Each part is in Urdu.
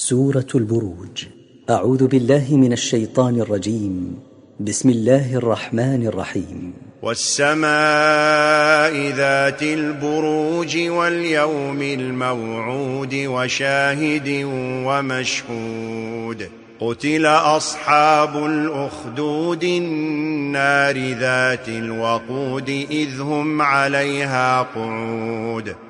سورة البروج. أعوذ بالله من الشيطان الرجيم. بسم الله الرحمن الرحيم. والسماء ذات البروج واليوم الموعود وشاهد ومشهود. قتل أصحاب الأخدود النار ذات الوقود إذ هم عليها قعود.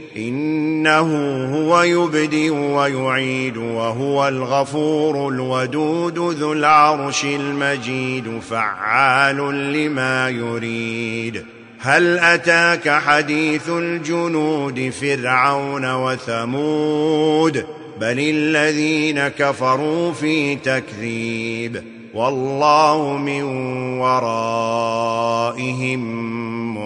إنه هو يبدئ ويعيد وهو الغفور الودود ذو العرش المجيد فعال لما يريد. هل أتاك حديث الجنود فرعون وثمود؟ بل الذين كفروا في تكذيب. والله من ورائهم